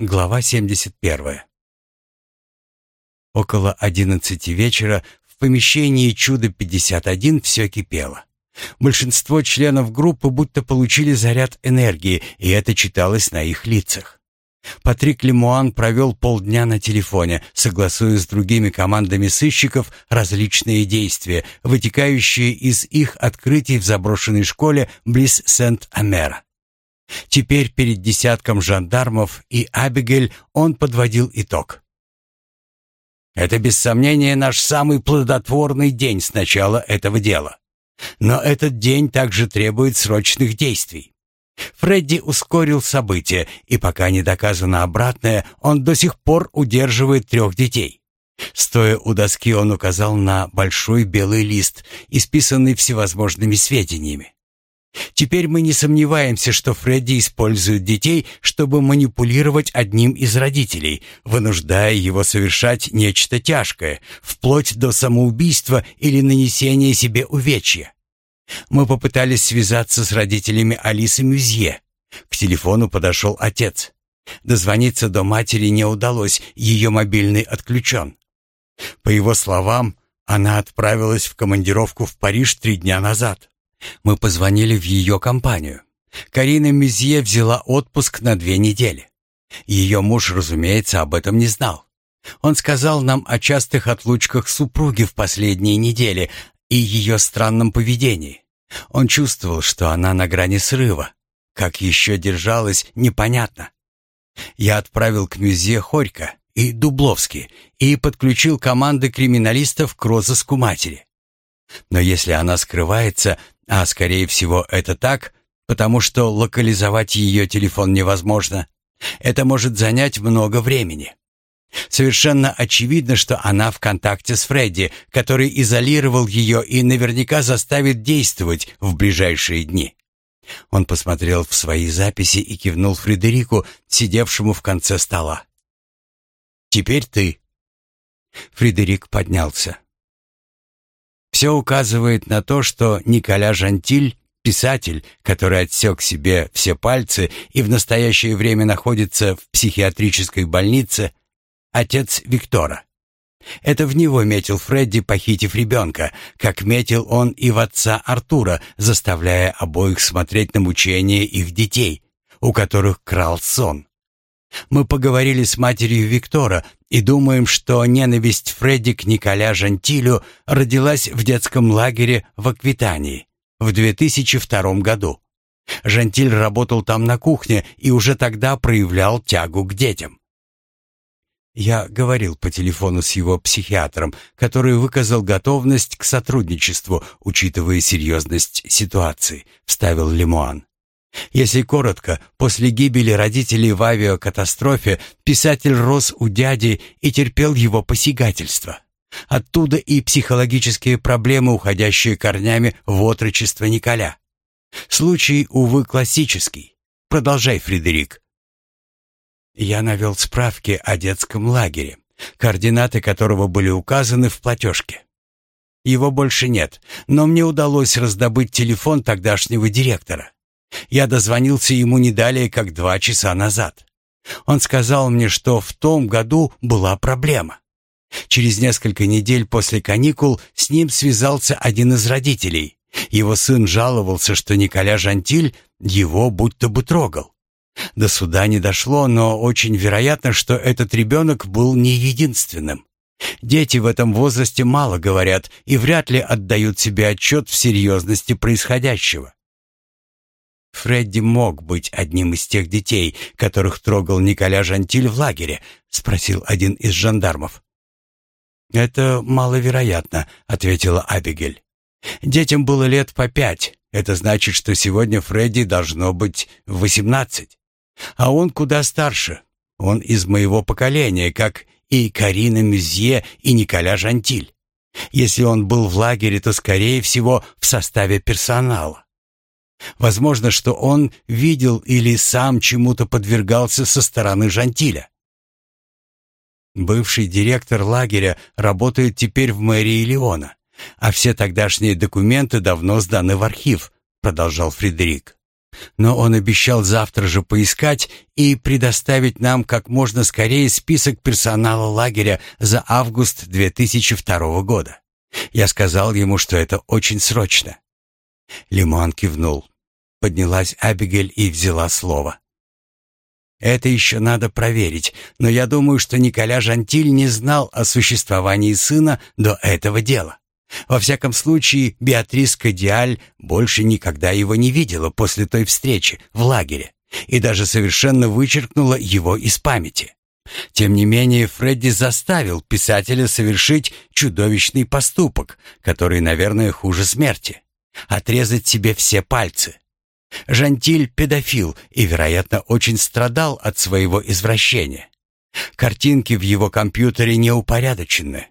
Глава 71. Около одиннадцати вечера в помещении «Чудо-51» все кипело. Большинство членов группы будто получили заряд энергии, и это читалось на их лицах. Патрик Лемуан провел полдня на телефоне, согласуя с другими командами сыщиков различные действия, вытекающие из их открытий в заброшенной школе близ Сент-Амера. Теперь перед десятком жандармов и Абигель он подводил итог. Это без сомнения наш самый плодотворный день с начала этого дела. Но этот день также требует срочных действий. Фредди ускорил события, и пока не доказано обратное, он до сих пор удерживает трех детей. Стоя у доски, он указал на большой белый лист, исписанный всевозможными сведениями. Теперь мы не сомневаемся, что Фредди использует детей, чтобы манипулировать одним из родителей, вынуждая его совершать нечто тяжкое, вплоть до самоубийства или нанесения себе увечья. Мы попытались связаться с родителями Алисы Мюзье. К телефону подошел отец. Дозвониться до матери не удалось, ее мобильный отключен. По его словам, она отправилась в командировку в Париж три дня назад. Мы позвонили в ее компанию. Карина Мюзье взяла отпуск на две недели. Ее муж, разумеется, об этом не знал. Он сказал нам о частых отлучках супруги в последние недели и ее странном поведении. Он чувствовал, что она на грани срыва. Как еще держалась, непонятно. Я отправил к Мюзье Хорько и Дубловски и подключил команды криминалистов к розыску матери. Но если она скрывается, а скорее всего это так, потому что локализовать ее телефон невозможно. Это может занять много времени. Совершенно очевидно, что она в контакте с Фредди, который изолировал ее и наверняка заставит действовать в ближайшие дни. Он посмотрел в свои записи и кивнул Фредерику, сидевшему в конце стола. «Теперь ты». Фредерик поднялся. Все указывает на то, что Николя Жантиль, писатель, который отсек себе все пальцы и в настоящее время находится в психиатрической больнице, отец Виктора. Это в него метил Фредди, похитив ребенка, как метил он и в отца Артура, заставляя обоих смотреть на мучения их детей, у которых крал сон. Мы поговорили с матерью Виктора и думаем, что ненависть Фредди к Николя Жантилю родилась в детском лагере в Аквитании в 2002 году. Жантиль работал там на кухне и уже тогда проявлял тягу к детям. Я говорил по телефону с его психиатром, который выказал готовность к сотрудничеству, учитывая серьезность ситуации, вставил Лемуан. Если коротко, после гибели родителей в авиакатастрофе писатель рос у дяди и терпел его посягательства. Оттуда и психологические проблемы, уходящие корнями в отрочество Николя. Случай, увы, классический. Продолжай, Фредерик. Я навел справки о детском лагере, координаты которого были указаны в платежке. Его больше нет, но мне удалось раздобыть телефон тогдашнего директора. Я дозвонился ему не далее, как два часа назад. Он сказал мне, что в том году была проблема. Через несколько недель после каникул с ним связался один из родителей. Его сын жаловался, что Николя Жантиль его будто бы трогал. До суда не дошло, но очень вероятно, что этот ребенок был не единственным. Дети в этом возрасте мало говорят и вряд ли отдают себе отчет в серьезности происходящего. Фредди мог быть одним из тех детей, которых трогал Николя Жантиль в лагере, спросил один из жандармов. Это маловероятно, ответила Абигель. Детям было лет по пять. Это значит, что сегодня Фредди должно быть восемнадцать. А он куда старше. Он из моего поколения, как и Карина Мюзье и Николя Жантиль. Если он был в лагере, то, скорее всего, в составе персонала. Возможно, что он видел или сам чему-то подвергался со стороны Жантиля. Бывший директор лагеря работает теперь в мэрии Леона, а все тогдашние документы давно сданы в архив, продолжал Фредерик. Но он обещал завтра же поискать и предоставить нам как можно скорее список персонала лагеря за август 2002 года. Я сказал ему, что это очень срочно. Лимон кивнул. Поднялась Абигель и взяла слово. Это еще надо проверить, но я думаю, что Николя Жантиль не знал о существовании сына до этого дела. Во всяком случае, Беатрис Кадиаль больше никогда его не видела после той встречи в лагере и даже совершенно вычеркнула его из памяти. Тем не менее, Фредди заставил писателя совершить чудовищный поступок, который, наверное, хуже смерти — отрезать себе все пальцы. Жантиль — педофил и, вероятно, очень страдал от своего извращения. Картинки в его компьютере неупорядочены.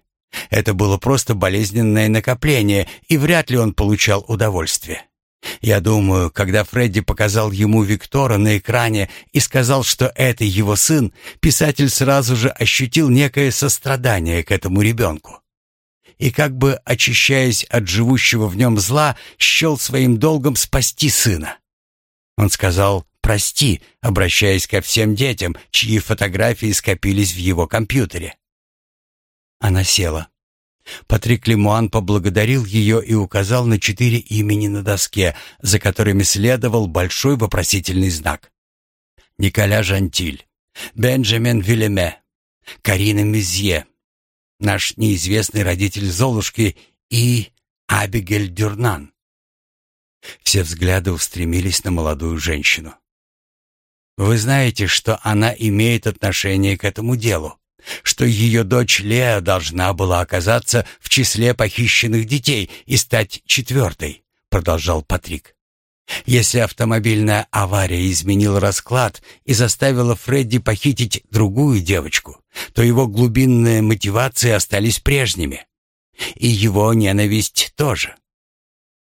Это было просто болезненное накопление, и вряд ли он получал удовольствие. Я думаю, когда Фредди показал ему Виктора на экране и сказал, что это его сын, писатель сразу же ощутил некое сострадание к этому ребенку. И как бы очищаясь от живущего в нем зла, счел своим долгом спасти сына. Он сказал «прости», обращаясь ко всем детям, чьи фотографии скопились в его компьютере. Она села. Патрик Лемуан поблагодарил ее и указал на четыре имени на доске, за которыми следовал большой вопросительный знак. Николя Жантиль, Бенджамин Вильеме, Карина Мизье, наш неизвестный родитель Золушки и Абигель Дюрнан. Все взгляды устремились на молодую женщину. «Вы знаете, что она имеет отношение к этому делу?» что ее дочь Леа должна была оказаться в числе похищенных детей и стать четвертой, продолжал Патрик. Если автомобильная авария изменила расклад и заставила Фредди похитить другую девочку, то его глубинные мотивации остались прежними. И его ненависть тоже.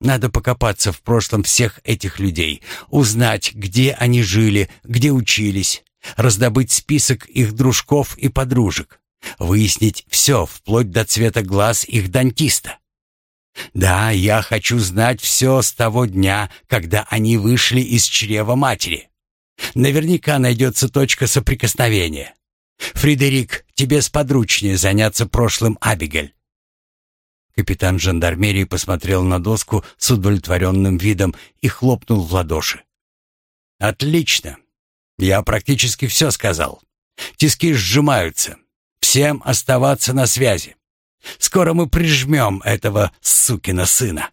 Надо покопаться в прошлом всех этих людей, узнать, где они жили, где учились, раздобыть список их дружков и подружек, выяснить все, вплоть до цвета глаз их дантиста. Да, я хочу знать все с того дня, когда они вышли из чрева матери. Наверняка найдется точка соприкосновения. Фредерик, тебе сподручнее заняться прошлым Абигель. Капитан жандармерии посмотрел на доску с удовлетворенным видом и хлопнул в ладоши. «Отлично. Я практически все сказал. Тиски сжимаются. Всем оставаться на связи. Скоро мы прижмем этого сукина сына.